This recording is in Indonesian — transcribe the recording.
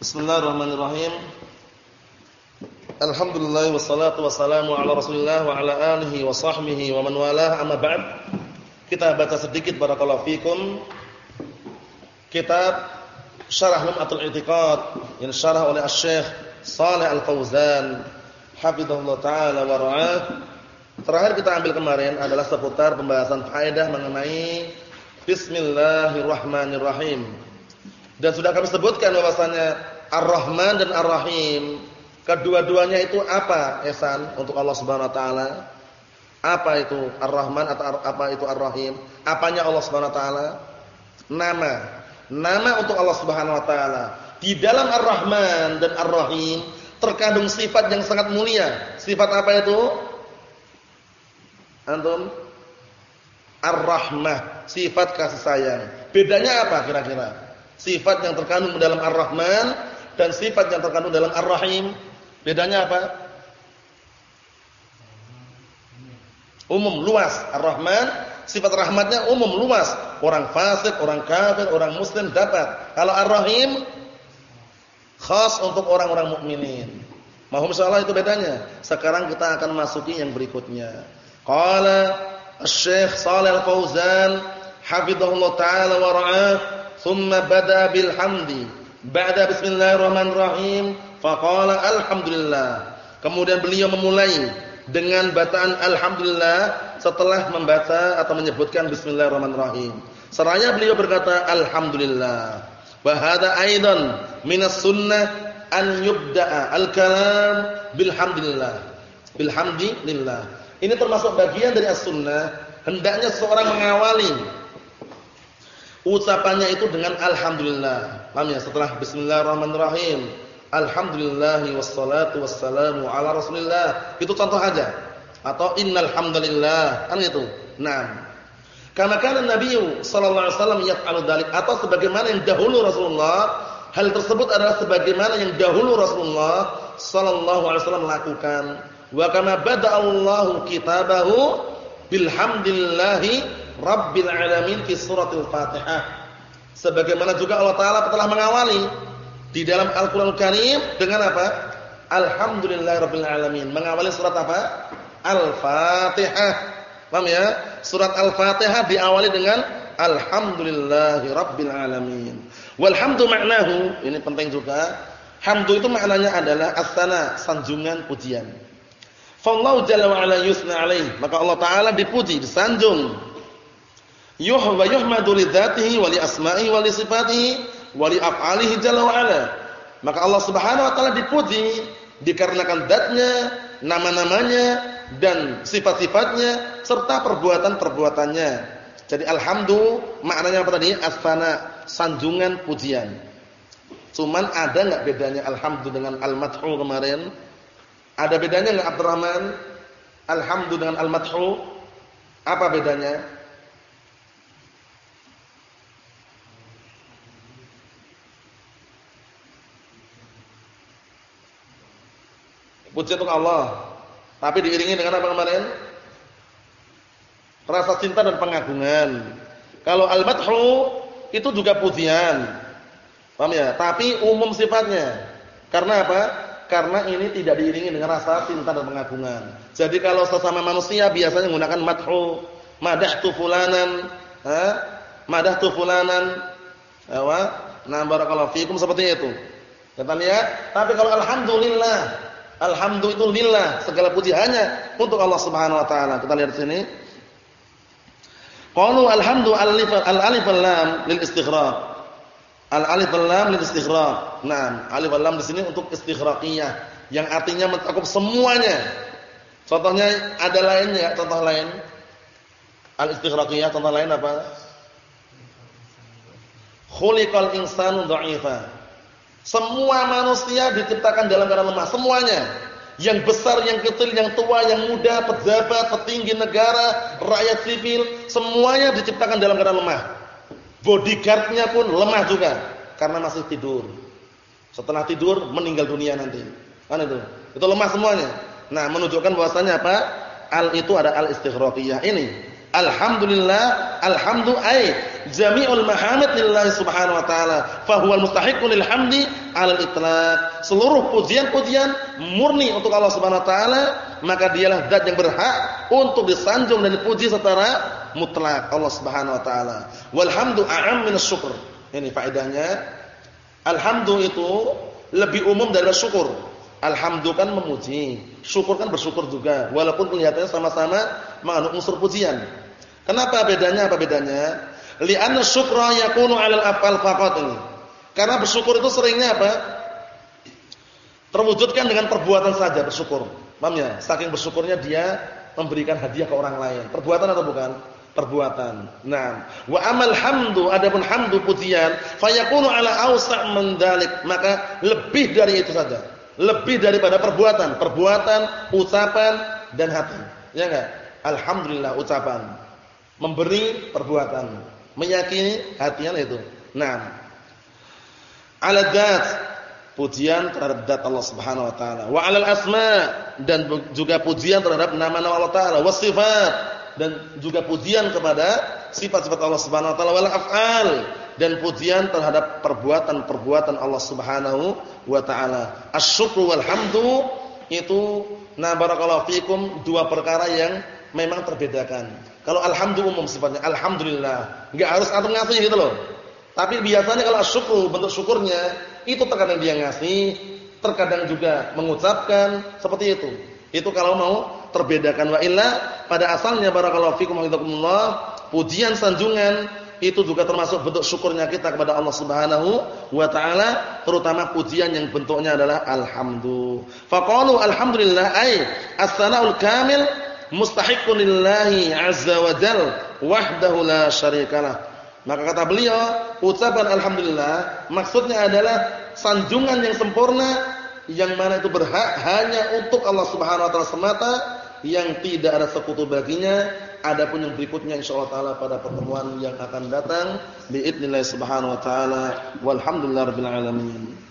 Bismillahirrahmanirrahim. Alhamdulillah wassalatu wassalamu ala Rasulillah wa ala alihi wa sahbihi wa man walah amma ba'd. Kita baca sedikit barakallahu fikum kitab Syarah Lum'atul I'tiqad yang syarah oleh Asy-Syaikh Shalih Al-Fauzan hafizahullah taala wa ra'ah. Terakhir kita ambil kemarin adalah seputar pembahasan faedah mengenai Bismillahirrahmanirrahim. Dan sudah kami sebutkan bahwasanya Ar-Rahman dan Ar-Rahim, kedua-duanya itu apa, Esan untuk Allah Subhanahu wa taala? Apa itu Ar-Rahman atau apa itu Ar-Rahim? Apanya Allah Subhanahu wa taala? Nama. Nama untuk Allah Subhanahu wa taala. Di dalam Ar-Rahman dan Ar-Rahim terkandung sifat yang sangat mulia. Sifat apa itu? Antum? Ar-Rahmah, sifat kasih sayang. Bedanya apa kira-kira? Sifat yang terkandung dalam Ar-Rahman dan sifat yang terkandung dalam Ar-Rahim. Bedanya apa? Umum, luas. Ar-Rahman, sifat rahmatnya umum, luas. Orang fasik, orang kafir, orang muslim dapat. Kalau Ar-Rahim, khas untuk orang-orang mukminin. Mahum insyaallah itu bedanya. Sekarang kita akan masuki yang berikutnya. Qala Asy-Syaikh Shalih Al-Fauzan hafizahullah taala wa ra'ah thumma bada bil hamdi ba'da bismillahirrahmanirrahim faqala alhamdulillah. Kemudian beliau memulai dengan bacaan alhamdulillah setelah membaca atau menyebutkan bismillahirrahmanirrahim. Seraya beliau berkata alhamdulillah. Wa hadza aidan minas sunnah an yubda'a al-kalam bilhamdulillah bilhamdillah. Ini termasuk bagian dari as-sunnah hendaknya seorang mengawali ucapannya itu dengan alhamdulillah. Paham ya? Setelah bismillahirrahmanirrahim. Alhamdulillahi wassalatu wassalamu ala Rasulillah. Itu contoh aja. Atau innal hamdalillah. Kan itu. Naam. Karena kana Nabi sallallahu alaihi wasallam yaf'alu dzalik atau sebagaimana yang dahulu Rasulullah hal tersebut adalah sebagaimana yang dahulu Rasulullah sallallahu alaihi wasallam lakukan. Wa kama bada'allahu kitabahu bilhamdillahi Rabbil alamin fi suratul Fatihah. Sebagaimana juga Allah taala telah mengawali di dalam Al-Qur'an Karim dengan apa? Alhamdulillahirabbil alamin. Mengawali surat apa? Al-Fatihah. Paham ya? Surat Al-Fatihah diawali dengan Alhamdulillahirabbil alamin. Walhamdu ini penting juga. Hamdu itu maknanya adalah as-sana, sanjungan pujian. Fallahu jalla wa ala yusna alaih. Maka Allah taala dipuji, disanjung yuh wa yuhmadu li dzatihi wa li asma'ihi wa li sifatihi wa li af'alihi jalla wa ala. Maka Allah Subhanahu wa taala dipuji dikarenakan zatnya, nama-namanya dan sifat-sifatnya serta perbuatan-perbuatannya. Jadi alhamdu maknanya apa tadi? Asfana, sanjungan pujian. Cuman ada enggak bedanya alhamdu dengan al-madhu kemarin? Ada bedanya enggak Abdurrahman? Alhamdu dengan al-madhu? Apa bedanya? Puji untuk Allah. Tapi diiringi dengan apa kemarin? Rasa cinta dan pengagungan. Kalau al-madhu itu juga pujian. Paham ya? Tapi umum sifatnya. Karena apa? Karena ini tidak diiringi dengan rasa cinta dan pengagungan. Jadi kalau sesama manusia biasanya menggunakan madhu, madahtu fulanan, ha? Madahtu fulanan. Wa nah barakallahu fikum seperti itu. Kita lihat, tapi kalau alhamdulillah Alhamdulillah segala puji hanya untuk Allah Subhanahu wa taala. Kita lihat sini. Qalu alhamdu alif al-alif lam lil istighraq. Al-alif lam lil istighraq. Nah, alif lam di sini untuk istighraqiyah yang artinya mencakup semuanya. Contohnya ada lainnya, contoh lain. Al-istighraqiyah contoh lain apa? Khuliqal insanu dha'ifa. Semua manusia diciptakan dalam keadaan lemah, semuanya. Yang besar, yang kecil, yang tua, yang muda, pejabat, petinggi negara, rakyat sipil, semuanya diciptakan dalam keadaan lemah. Bodyguardnya pun lemah juga karena masih tidur. Setelah tidur meninggal dunia nanti. Kan itu? Itu lemah semuanya. Nah, menunjukkan bahwasanya apa? Al itu ada al istighraqiyah ini. Alhamdulillah, alhamdu ai jami'ul mahamid lillahi subhanahu wa ta'ala fa huwal mustahiqqu lil hamdi 'ala al-itlaq. Seluruh pujian-pujian murni untuk Allah Subhanahu wa taala, maka dialah zat yang berhak untuk disanjung dan dipuji secara mutlak Allah Subhanahu wa taala. Walhamdu a'am min syukur. Ini faedahnya. Alhamdu itu lebih umum dari syukur. Alhamdu kan memuji, syukur kan bersyukur juga, walaupun kelihatannya sama-sama mengandung unsur pujian. Kenapa bedanya? Apa bedanya? Li'anna syukra yakunu 'alal af'al faqat. Karena bersyukur itu seringnya apa? Terwujudkan dengan perbuatan saja bersyukur. Paham ya? Saking bersyukurnya dia memberikan hadiah ke orang lain. Perbuatan atau bukan? Perbuatan. Nah, wa amal hamdu adapun hamdu pujian fayakunu ala awsa' min maka lebih dari itu saja. Lebih daripada perbuatan, perbuatan, ucapan dan hati. Ya enggak? Alhamdulillah ucapan. Memberi perbuatan meyakini hatinya itu. Nah, ala dzat pujian terhadap zat Allah Subhanahu wa taala. Wa 'alal asma dan juga pujian terhadap nama-nama Allah taala, wasifat dan juga pujian kepada sifat-sifat Allah Subhanahu wa taala wal af'al dan pujian terhadap perbuatan-perbuatan Allah Subhanahu wa taala. Asyukru wal hamdu itu na barakallahu dua perkara yang memang terbedakan. Kalau alhamdulillah umum sifatnya alhamdulillah, enggak harus ngasih gitu loh. Tapi biasanya kalau syukur bentuk syukurnya itu terkadang dia ngasih, terkadang juga mengucapkan seperti itu. Itu kalau mau terbedakan wa illa pada asalnya barakallahu fikum wa pujian sanjungan itu juga termasuk bentuk syukurnya kita kepada Allah Subhanahu wa taala, terutama pujian yang bentuknya adalah alhamdulillah. Faqalu alhamdulillah ay as-sanaul kamil mustahiqqun lillahi azza wa jal wahdahu la syarikalah. Maka kata beliau, ucapan alhamdulillah maksudnya adalah sanjungan yang sempurna yang mana itu berhak hanya untuk Allah Subhanahu wa taala semata yang tidak ada sekutu baginya. Adapun yang berikutnya insyaallah taala pada pertemuan yang akan datang biidznillah subhanahu wa taala walhamdulillahirabbil alamin.